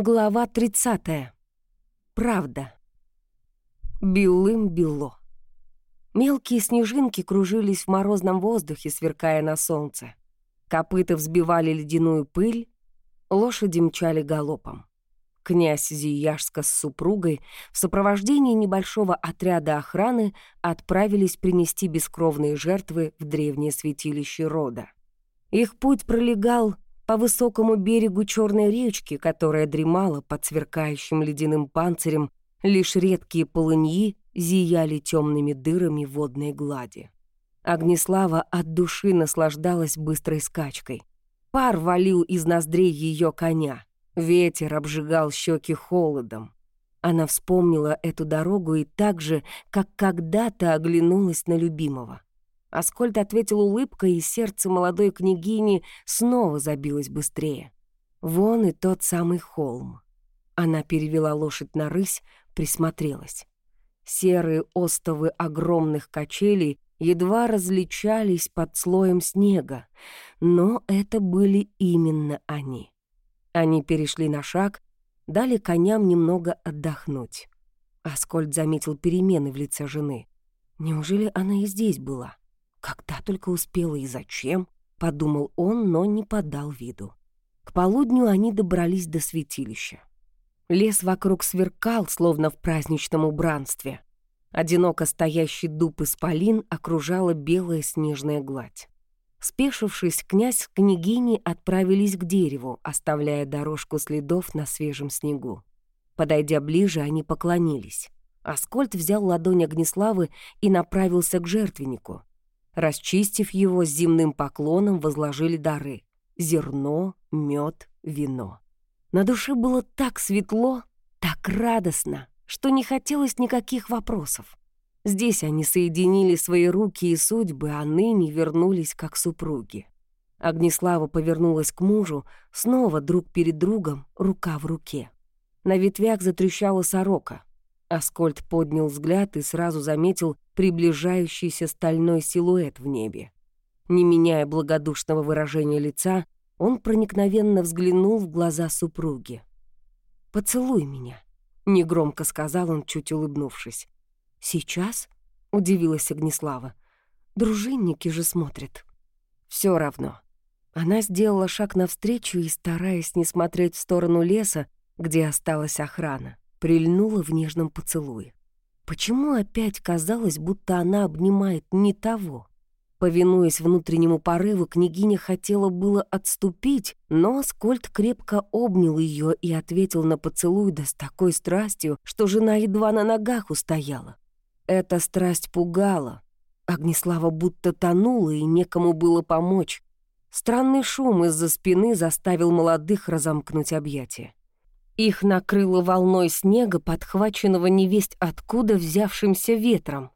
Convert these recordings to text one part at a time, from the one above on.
Глава 30. Правда. Белым-бело. Мелкие снежинки кружились в морозном воздухе, сверкая на солнце. Копыта взбивали ледяную пыль, лошади мчали галопом. Князь Зияшска с супругой в сопровождении небольшого отряда охраны отправились принести бескровные жертвы в древнее святилище рода. Их путь пролегал по высокому берегу черной речки, которая дремала под сверкающим ледяным панцирем, лишь редкие полыньи зияли темными дырами водной глади. Огнеслава от души наслаждалась быстрой скачкой. Пар валил из ноздрей ее коня, ветер обжигал щеки холодом. Она вспомнила эту дорогу и так же, как когда-то оглянулась на любимого. Аскольд ответил улыбкой, и сердце молодой княгини снова забилось быстрее. Вон и тот самый холм. Она перевела лошадь на рысь, присмотрелась. Серые остовы огромных качелей едва различались под слоем снега, но это были именно они. Они перешли на шаг, дали коням немного отдохнуть. Аскольд заметил перемены в лице жены. Неужели она и здесь была? Когда только успела и зачем, подумал он, но не подал виду. К полудню они добрались до святилища. Лес вокруг сверкал, словно в праздничном убранстве. Одиноко стоящий дуб исполин окружала белая снежная гладь. Спешившись, князь с княгиней отправились к дереву, оставляя дорожку следов на свежем снегу. Подойдя ближе, они поклонились. Аскольд взял ладонь Огнеславы и направился к жертвеннику. Расчистив его с земным поклоном, возложили дары — зерно, мед, вино. На душе было так светло, так радостно, что не хотелось никаких вопросов. Здесь они соединили свои руки и судьбы, а ныне вернулись как супруги. Огнеслава повернулась к мужу, снова друг перед другом, рука в руке. На ветвях затрещала сорока. Аскольд поднял взгляд и сразу заметил приближающийся стальной силуэт в небе. Не меняя благодушного выражения лица, он проникновенно взглянул в глаза супруги. «Поцелуй меня», — негромко сказал он, чуть улыбнувшись. «Сейчас?» — удивилась Огнеслава. «Дружинники же смотрят». Все равно». Она сделала шаг навстречу и, стараясь не смотреть в сторону леса, где осталась охрана, прильнула в нежном поцелуе. Почему опять казалось, будто она обнимает не того? Повинуясь внутреннему порыву, княгиня хотела было отступить, но Скольд крепко обнял ее и ответил на поцелуй да с такой страстью, что жена едва на ногах устояла. Эта страсть пугала. Огнеслава будто тонула, и некому было помочь. Странный шум из-за спины заставил молодых разомкнуть объятия. Их накрыло волной снега, подхваченного невесть откуда взявшимся ветром.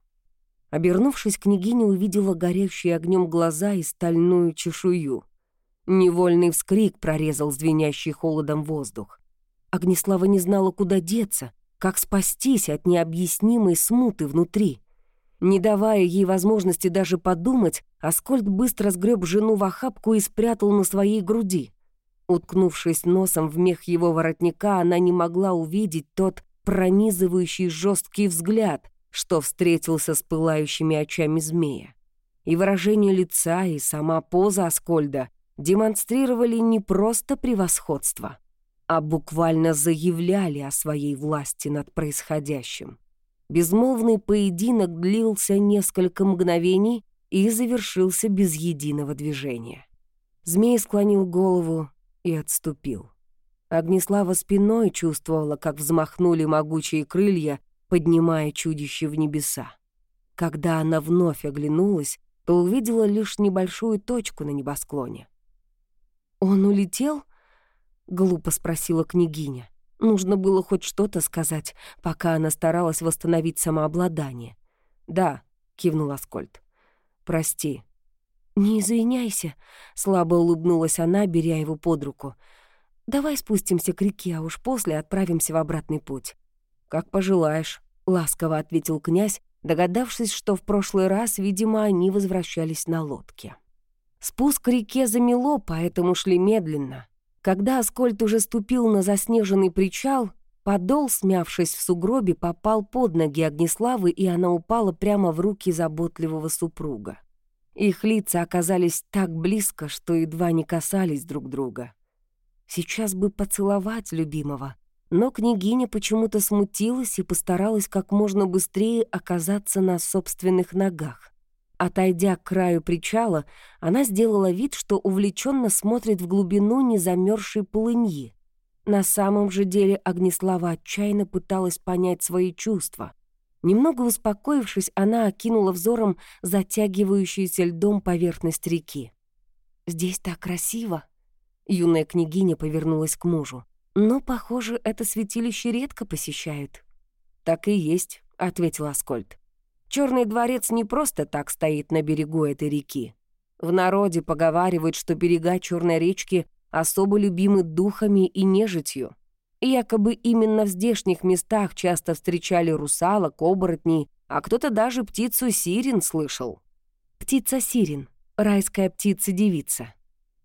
Обернувшись, княгиня увидела горящие огнем глаза и стальную чешую. Невольный вскрик прорезал звенящий холодом воздух. Огнеслава не знала, куда деться, как спастись от необъяснимой смуты внутри. Не давая ей возможности даже подумать, Аскольд быстро сгреб жену в охапку и спрятал на своей груди. Уткнувшись носом в мех его воротника, она не могла увидеть тот пронизывающий жесткий взгляд, что встретился с пылающими очами змея. И выражение лица, и сама поза Аскольда демонстрировали не просто превосходство, а буквально заявляли о своей власти над происходящим. Безмолвный поединок длился несколько мгновений и завершился без единого движения. Змей склонил голову, и отступил. Огнеслава спиной чувствовала, как взмахнули могучие крылья, поднимая чудище в небеса. Когда она вновь оглянулась, то увидела лишь небольшую точку на небосклоне. «Он улетел?» — глупо спросила княгиня. Нужно было хоть что-то сказать, пока она старалась восстановить самообладание. «Да», — кивнул Аскольд. «Прости, «Не извиняйся», — слабо улыбнулась она, беря его под руку. «Давай спустимся к реке, а уж после отправимся в обратный путь». «Как пожелаешь», — ласково ответил князь, догадавшись, что в прошлый раз, видимо, они возвращались на лодке. Спуск к реке замело, поэтому шли медленно. Когда Аскольд уже ступил на заснеженный причал, подол, смявшись в сугробе, попал под ноги Огнеславы, и она упала прямо в руки заботливого супруга. Их лица оказались так близко, что едва не касались друг друга. Сейчас бы поцеловать любимого, но княгиня почему-то смутилась и постаралась как можно быстрее оказаться на собственных ногах. Отойдя к краю причала, она сделала вид, что увлеченно смотрит в глубину незамерзшей полыньи. На самом же деле Огнеслава отчаянно пыталась понять свои чувства. Немного успокоившись, она окинула взором затягивающуюся льдом поверхность реки. «Здесь так красиво!» Юная княгиня повернулась к мужу. «Но, похоже, это святилище редко посещают». «Так и есть», — ответил Аскольд. Черный дворец не просто так стоит на берегу этой реки. В народе поговаривают, что берега Черной речки особо любимы духами и нежитью. Якобы именно в здешних местах часто встречали русалок, оборотней, а кто-то даже птицу сирен слышал. Птица сирен, райская птица-девица.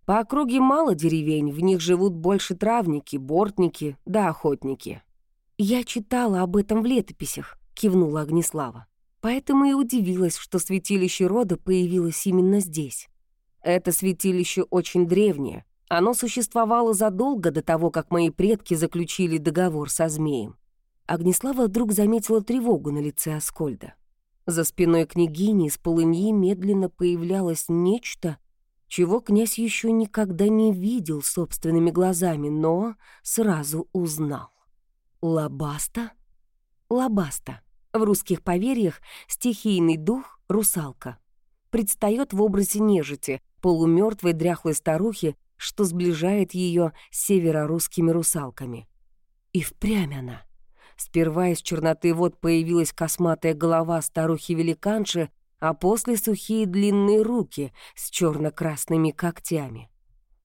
По округе мало деревень, в них живут больше травники, бортники да охотники. «Я читала об этом в летописях», — кивнула Огнеслава. «Поэтому и удивилась, что святилище рода появилось именно здесь. Это святилище очень древнее, оно существовало задолго до того, как мои предки заключили договор со змеем. Огнеслава вдруг заметила тревогу на лице Аскольда. За спиной княгини из полыньи медленно появлялось нечто, чего князь еще никогда не видел собственными глазами, но сразу узнал. Лабаста? Лабаста. В русских поверьях стихийный дух — русалка. Предстает в образе нежити, полумертвой дряхлой старухи, что сближает ее с северорусскими русалками. И впрямь она. Сперва из черноты вод появилась косматая голова старухи-великанши, а после сухие длинные руки с черно-красными когтями.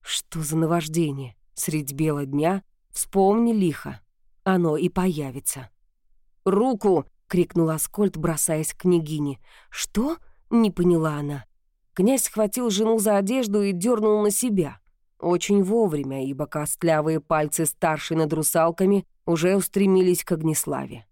Что за наваждение? Средь бела дня вспомни лихо. Оно и появится. «Руку!» — крикнул Аскольд, бросаясь к княгине. «Что?» — не поняла она. Князь схватил жену за одежду и дернул на себя. Очень вовремя, ибо костлявые пальцы старшей над русалками уже устремились к Огнеславе.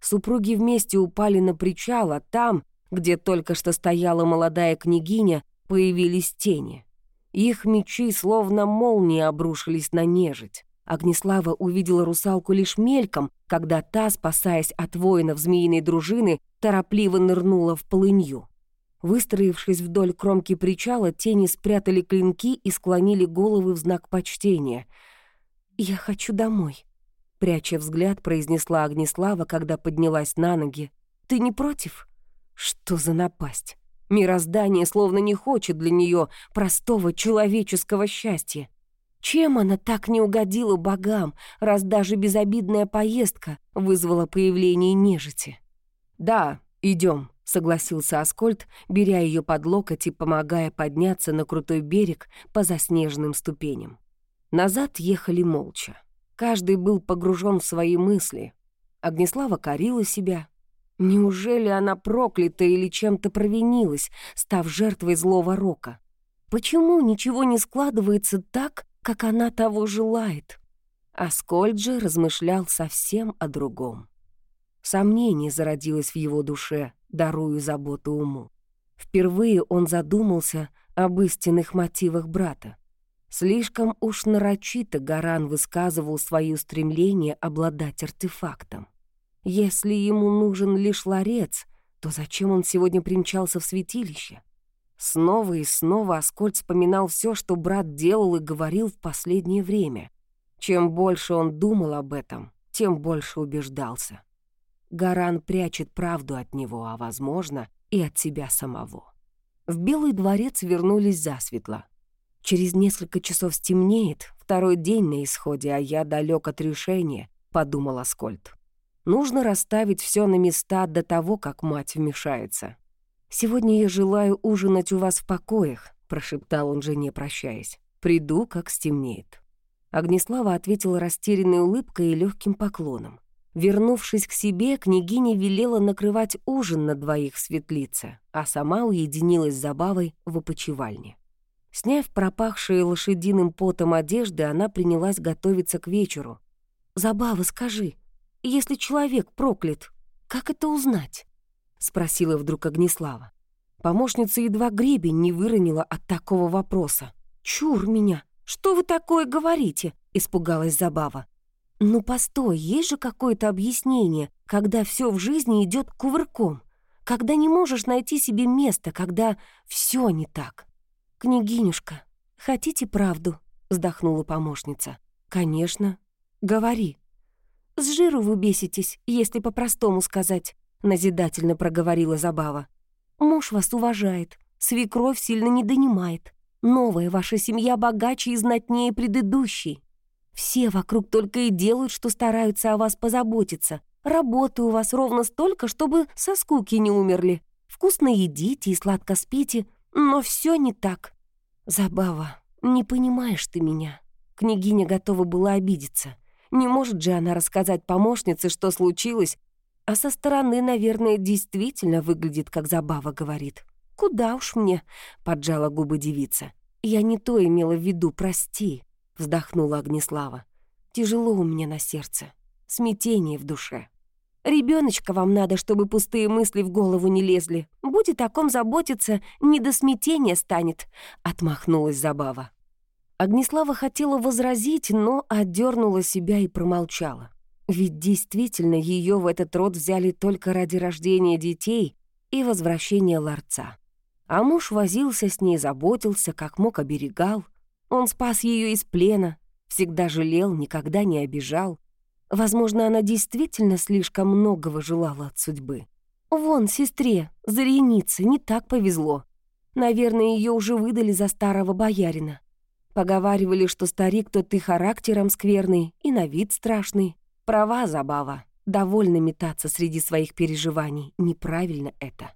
Супруги вместе упали на причал, а там, где только что стояла молодая княгиня, появились тени. Их мечи словно молнии обрушились на нежить. Огнеслава увидела русалку лишь мельком, когда та, спасаясь от воинов змеиной дружины, торопливо нырнула в полынью. Выстроившись вдоль кромки причала, тени спрятали клинки и склонили головы в знак почтения. «Я хочу домой», — пряча взгляд, произнесла Огнеслава, когда поднялась на ноги. «Ты не против?» «Что за напасть?» Мироздание словно не хочет для нее простого человеческого счастья. Чем она так не угодила богам, раз даже безобидная поездка вызвала появление нежити? «Да, идем, согласился Аскольд, беря ее под локоть и помогая подняться на крутой берег по заснеженным ступеням. Назад ехали молча. Каждый был погружен в свои мысли. Огнеслава корила себя. Неужели она проклята или чем-то провинилась, став жертвой злого рока? Почему ничего не складывается так, как она того желает? Аскольд же размышлял совсем о другом. Сомнение зародилось в его душе, даруя заботу уму. Впервые он задумался об истинных мотивах брата. Слишком уж нарочито Гаран высказывал свои устремления обладать артефактом. Если ему нужен лишь ларец, то зачем он сегодня примчался в святилище? Снова и снова Аскольд вспоминал все, что брат делал и говорил в последнее время. Чем больше он думал об этом, тем больше убеждался. Гаран прячет правду от него, а, возможно, и от себя самого. В Белый дворец вернулись засветло. «Через несколько часов стемнеет, второй день на исходе, а я далек от решения», — подумал Аскольд. «Нужно расставить все на места до того, как мать вмешается». «Сегодня я желаю ужинать у вас в покоях», — прошептал он жене, прощаясь. «Приду, как стемнеет». Огнеслава ответила растерянной улыбкой и легким поклоном. Вернувшись к себе, княгиня велела накрывать ужин на двоих в светлице, а сама уединилась с забавой в опочивальне. Сняв пропахшие лошадиным потом одежды, она принялась готовиться к вечеру. «Забава, скажи, если человек проклят, как это узнать?» — спросила вдруг Огнеслава. Помощница едва гребень не выронила от такого вопроса. «Чур меня! Что вы такое говорите?» — испугалась Забава. «Ну постой, есть же какое-то объяснение, когда все в жизни идет кувырком, когда не можешь найти себе место, когда все не так». «Княгинюшка, хотите правду?» — вздохнула помощница. «Конечно. Говори». «С жиру вы беситесь, если по-простому сказать», — назидательно проговорила Забава. «Муж вас уважает, свекровь сильно не донимает. Новая ваша семья богаче и знатнее предыдущей. Все вокруг только и делают, что стараются о вас позаботиться. Работы у вас ровно столько, чтобы со скуки не умерли. Вкусно едите и сладко спите, но все не так. Забава, не понимаешь ты меня. Княгиня готова была обидеться. Не может же она рассказать помощнице, что случилось, а со стороны, наверное, действительно выглядит, как Забава говорит. «Куда уж мне?» — поджала губы девица. «Я не то имела в виду, прости», — вздохнула Огнеслава. «Тяжело у меня на сердце, смятение в душе». Ребеночка вам надо, чтобы пустые мысли в голову не лезли. Будет о ком заботиться, не до смятения станет», — отмахнулась Забава. Огнеслава хотела возразить, но отдернула себя и промолчала. Ведь действительно ее в этот род взяли только ради рождения детей и возвращения ларца. А муж возился с ней, заботился, как мог оберегал. Он спас ее из плена, всегда жалел, никогда не обижал. Возможно, она действительно слишком многого желала от судьбы. Вон, сестре, Заренице, не так повезло. Наверное, ее уже выдали за старого боярина. Поговаривали, что старик тот и характером скверный, и на вид страшный. Права забава. Довольно метаться среди своих переживаний. Неправильно это.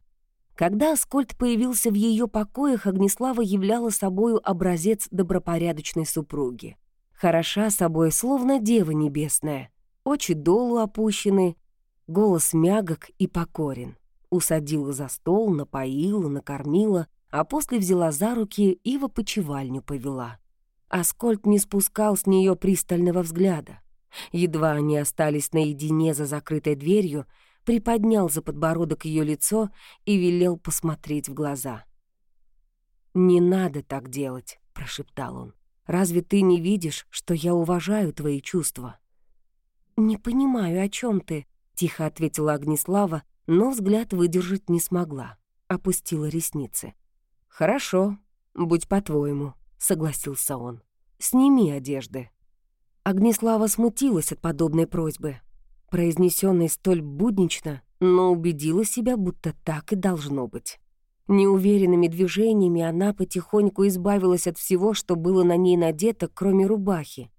Когда Аскольд появился в ее покоях, Огнеслава являла собою образец добропорядочной супруги. Хороша собой, словно дева небесная. Очи долу опущены, голос мягок и покорен. Усадила за стол, напоила, накормила, а после взяла за руки и в опочивальню повела. Аскольд не спускал с нее пристального взгляда. Едва они остались наедине за закрытой дверью, приподнял за подбородок ее лицо и велел посмотреть в глаза. «Не надо так делать», — прошептал он. «Разве ты не видишь, что я уважаю твои чувства?» «Не понимаю, о чем ты», — тихо ответила Огнеслава, но взгляд выдержать не смогла. Опустила ресницы. «Хорошо, будь по-твоему», — согласился он. «Сними одежды». Огнеслава смутилась от подобной просьбы произнесенной столь буднично, но убедила себя, будто так и должно быть. Неуверенными движениями она потихоньку избавилась от всего, что было на ней надето, кроме рубахи.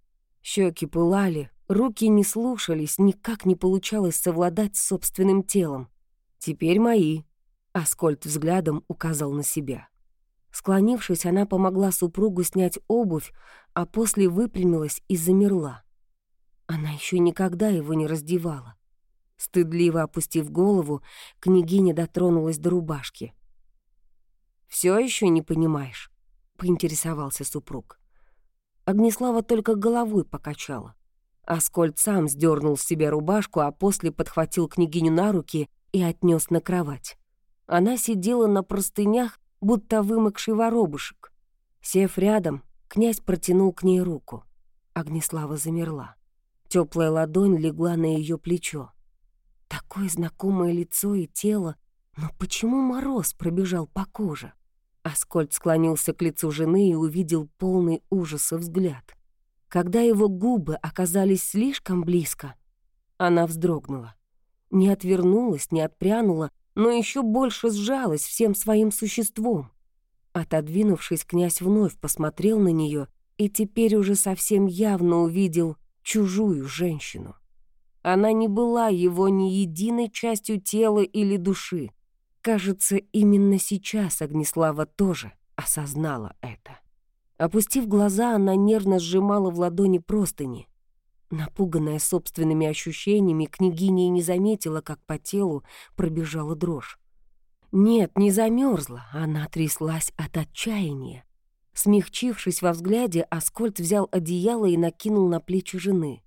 Щеки пылали, руки не слушались, никак не получалось совладать с собственным телом. «Теперь мои», — Аскольд взглядом указал на себя. Склонившись, она помогла супругу снять обувь, а после выпрямилась и замерла. Она еще никогда его не раздевала. Стыдливо опустив голову, княгиня дотронулась до рубашки. Все еще не понимаешь?» — поинтересовался супруг. Огнеслава только головой покачала. Аскольд сам сдернул с себя рубашку, а после подхватил княгиню на руки и отнес на кровать. Она сидела на простынях, будто вымокший воробушек. Сев рядом, князь протянул к ней руку. Огнеслава замерла. Теплая ладонь легла на ее плечо. Такое знакомое лицо и тело, но почему мороз пробежал по коже? Аскольд склонился к лицу жены и увидел полный ужаса взгляд. Когда его губы оказались слишком близко, она вздрогнула. Не отвернулась, не отпрянула, но еще больше сжалась всем своим существом. Отодвинувшись, князь вновь посмотрел на нее и теперь уже совсем явно увидел чужую женщину. Она не была его ни единой частью тела или души. Кажется, именно сейчас Огнеслава тоже осознала это. Опустив глаза, она нервно сжимала в ладони простыни. Напуганная собственными ощущениями, княгиня не заметила, как по телу пробежала дрожь. Нет, не замерзла, она тряслась от отчаяния. Смягчившись во взгляде, Аскольд взял одеяло и накинул на плечи жены.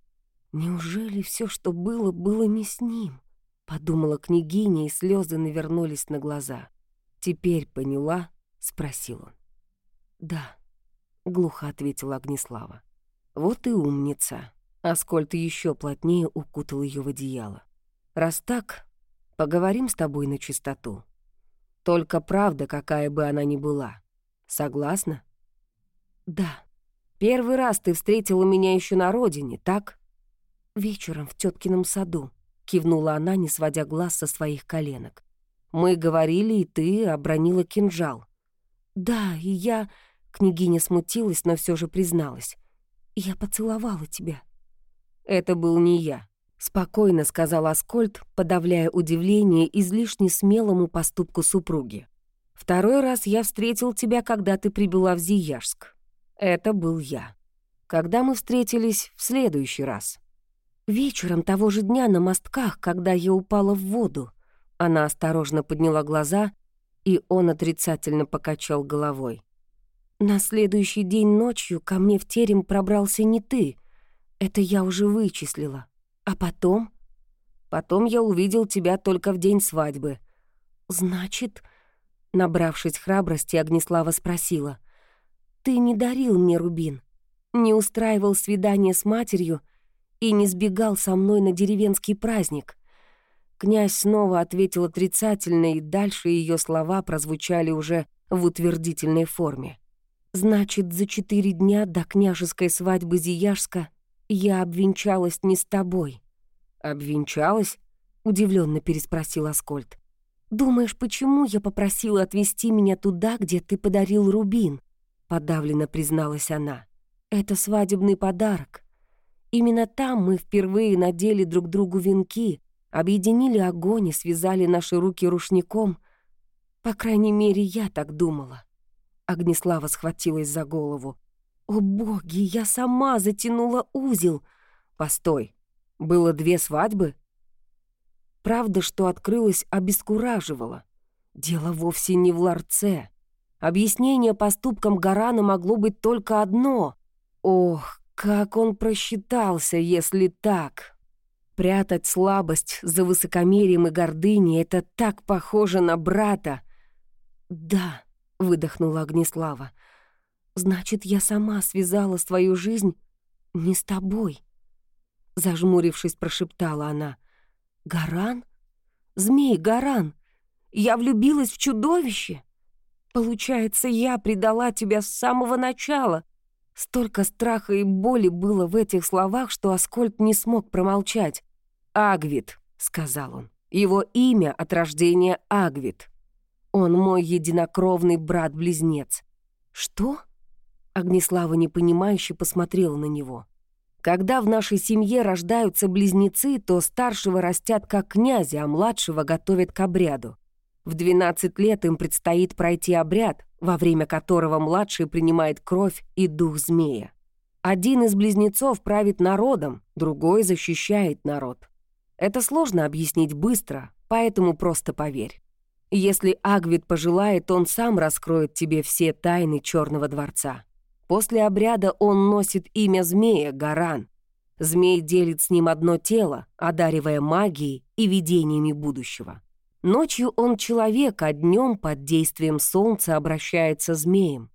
«Неужели все, что было, было не с ним?» — подумала княгиня, и слезы навернулись на глаза. «Теперь поняла?» — спросил он. «Да», — глухо ответила Огнеслава. «Вот и умница». Аскольд еще плотнее укутал ее в одеяло. «Раз так, поговорим с тобой на чистоту. Только правда, какая бы она ни была. Согласна?» «Да. Первый раз ты встретила меня еще на родине, так?» «Вечером в теткином саду», — кивнула она, не сводя глаз со своих коленок. «Мы говорили, и ты обронила кинжал». «Да, и я...» — княгиня смутилась, но все же призналась. «Я поцеловала тебя». «Это был не я», — спокойно сказал Аскольд, подавляя удивление излишне смелому поступку супруги. «Второй раз я встретил тебя, когда ты прибыла в Зияжск. Это был я. Когда мы встретились в следующий раз? Вечером того же дня на мостках, когда я упала в воду. Она осторожно подняла глаза, и он отрицательно покачал головой. На следующий день ночью ко мне в терем пробрался не ты. Это я уже вычислила. А потом? Потом я увидел тебя только в день свадьбы. Значит, набравшись храбрости, Огнеслава спросила — ты не дарил мне рубин, не устраивал свидание с матерью и не сбегал со мной на деревенский праздник. Князь снова ответил отрицательно, и дальше ее слова прозвучали уже в утвердительной форме. «Значит, за четыре дня до княжеской свадьбы Зияшска я обвенчалась не с тобой». «Обвенчалась?» — удивленно переспросил Аскольд. «Думаешь, почему я попросила отвезти меня туда, где ты подарил рубин?» — подавленно призналась она. «Это свадебный подарок. Именно там мы впервые надели друг другу венки, объединили огонь и связали наши руки рушником. По крайней мере, я так думала». Огнеслава схватилась за голову. «О боги, я сама затянула узел!» «Постой, было две свадьбы?» Правда, что открылось, обескураживало. Дело вовсе не в ларце. Объяснение поступкам Гарана могло быть только одно. Ох, как он просчитался, если так. Прятать слабость за высокомерием и гордыней — это так похоже на брата. «Да», — выдохнула Огнеслава, — «значит, я сама связала свою жизнь не с тобой». Зажмурившись, прошептала она. «Гаран? Змей Гаран! Я влюбилась в чудовище!» Получается, я предала тебя с самого начала. Столько страха и боли было в этих словах, что Аскольд не смог промолчать. «Агвит», — сказал он. «Его имя от рождения Агвит. Он мой единокровный брат-близнец». «Что?» Огнеслава непонимающе посмотрела на него. «Когда в нашей семье рождаются близнецы, то старшего растят как князя, а младшего готовят к обряду. В 12 лет им предстоит пройти обряд, во время которого младший принимает кровь и дух змея. Один из близнецов правит народом, другой защищает народ. Это сложно объяснить быстро, поэтому просто поверь. Если Агвит пожелает, он сам раскроет тебе все тайны Черного дворца. После обряда он носит имя змея Гаран. Змей делит с ним одно тело, одаривая магией и видениями будущего. Ночью он человек, а днем под действием солнца обращается змеем.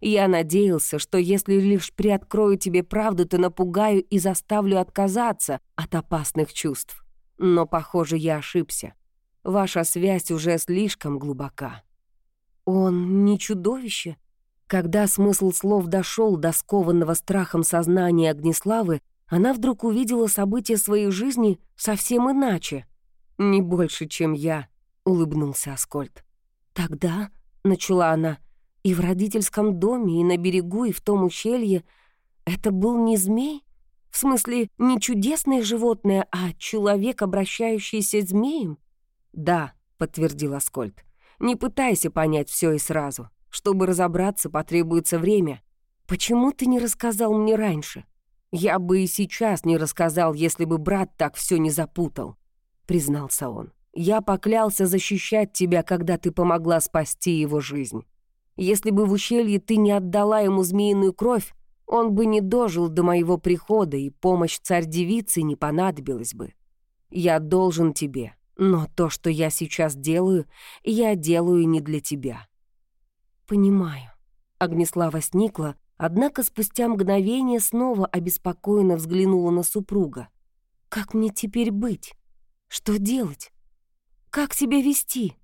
Я надеялся, что если лишь приоткрою тебе правду, то напугаю и заставлю отказаться от опасных чувств. Но, похоже, я ошибся. Ваша связь уже слишком глубока. Он не чудовище? Когда смысл слов дошел до скованного страхом сознания Огнеславы, она вдруг увидела события своей жизни совсем иначе. Не больше, чем я улыбнулся Аскольд. «Тогда», — начала она, — «и в родительском доме, и на берегу, и в том ущелье это был не змей? В смысле, не чудесное животное, а человек, обращающийся змеем?» «Да», — подтвердил Аскольд. «Не пытайся понять все и сразу. Чтобы разобраться, потребуется время. Почему ты не рассказал мне раньше? Я бы и сейчас не рассказал, если бы брат так все не запутал», — признался он. Я поклялся защищать тебя, когда ты помогла спасти его жизнь. Если бы в ущелье ты не отдала ему змеиную кровь, он бы не дожил до моего прихода, и помощь царь-девицы не понадобилась бы. Я должен тебе, но то, что я сейчас делаю, я делаю не для тебя». «Понимаю». Огнеслава сникла, однако спустя мгновение снова обеспокоенно взглянула на супруга. «Как мне теперь быть? Что делать? Как себя вести?»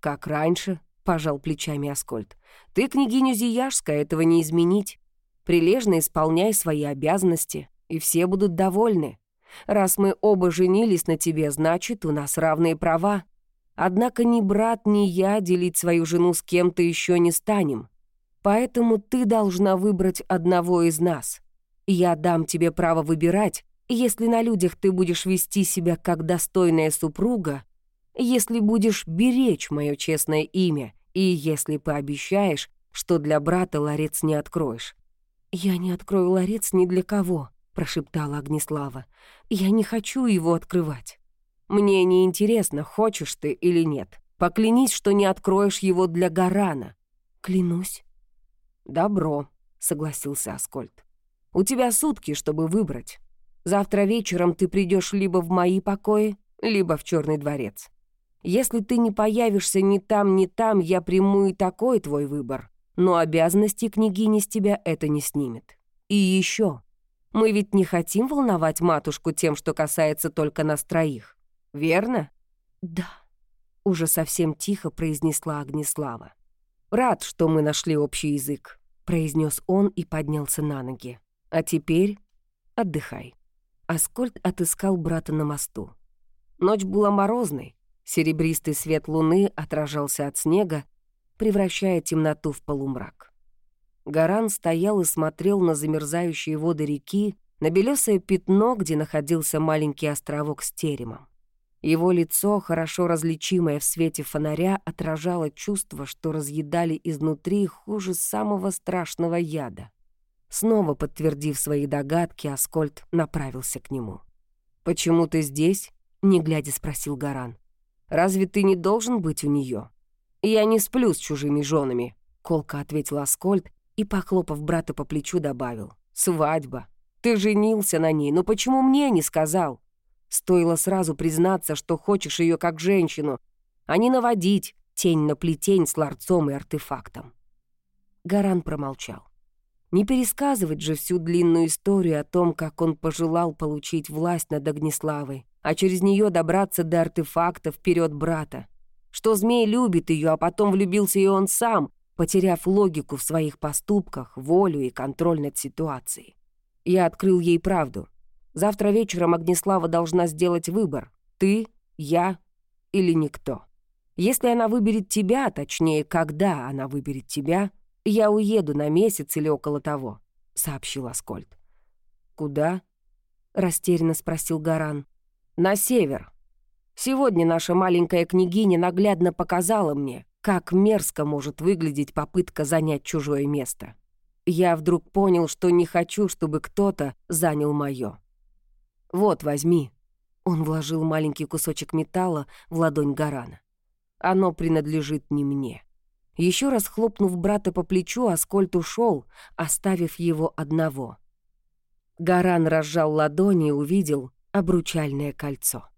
«Как раньше», — пожал плечами Аскольд. «Ты, княгиня Зияшская, этого не изменить. Прилежно исполняй свои обязанности, и все будут довольны. Раз мы оба женились на тебе, значит, у нас равные права. Однако ни брат, ни я делить свою жену с кем-то еще не станем. Поэтому ты должна выбрать одного из нас. Я дам тебе право выбирать, если на людях ты будешь вести себя как достойная супруга, если будешь беречь мое честное имя и если пообещаешь, что для брата ларец не откроешь. «Я не открою ларец ни для кого», — прошептала Огнеслава. «Я не хочу его открывать». «Мне не интересно, хочешь ты или нет. Поклянись, что не откроешь его для Гарана». «Клянусь». «Добро», — согласился Аскольд. «У тебя сутки, чтобы выбрать. Завтра вечером ты придешь либо в мои покои, либо в Черный дворец. Если ты не появишься ни там, ни там, я приму и такой твой выбор. Но обязанности княгини с тебя это не снимет. И еще, мы ведь не хотим волновать матушку тем, что касается только нас троих. Верно? Да, уже совсем тихо произнесла Огнеслава. Рад, что мы нашли общий язык, произнес он и поднялся на ноги. А теперь отдыхай. Аскольд отыскал брата на мосту. Ночь была морозной, Серебристый свет луны отражался от снега, превращая темноту в полумрак. Гаран стоял и смотрел на замерзающие воды реки, на белесое пятно, где находился маленький островок с теремом. Его лицо, хорошо различимое в свете фонаря, отражало чувство, что разъедали изнутри хуже самого страшного яда. Снова подтвердив свои догадки, Аскольд направился к нему. «Почему ты здесь?» — не глядя спросил Гаран. Разве ты не должен быть у нее? Я не сплю с чужими женами, колко ответил Аскольд и, похлопав брата по плечу, добавил. Свадьба. Ты женился на ней, но почему мне не сказал? Стоило сразу признаться, что хочешь ее как женщину, а не наводить тень на плетень с ларцом и артефактом. Гаран промолчал. Не пересказывать же всю длинную историю о том, как он пожелал получить власть над Огнеславой, а через нее добраться до артефакта вперед брата. Что змей любит ее, а потом влюбился и он сам, потеряв логику в своих поступках, волю и контроль над ситуацией. Я открыл ей правду. Завтра вечером Огнеслава должна сделать выбор. Ты, я или никто. Если она выберет тебя, точнее, когда она выберет тебя, я уеду на месяц или около того», — сообщил Аскольд. «Куда?» — растерянно спросил Гаран. На север. Сегодня наша маленькая княгиня наглядно показала мне, как мерзко может выглядеть попытка занять чужое место. Я вдруг понял, что не хочу, чтобы кто-то занял моё. Вот, возьми. Он вложил маленький кусочек металла в ладонь Гарана. Оно принадлежит не мне. Еще раз хлопнув брата по плечу, Аскольд ушел, оставив его одного. Гаран разжал ладони и увидел, обручальное кольцо.